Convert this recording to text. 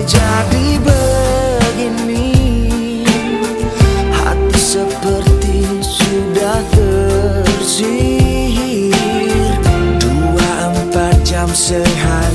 sampai jadi begini. Hati seperti sudah tersihir. Dua empat jam sehari.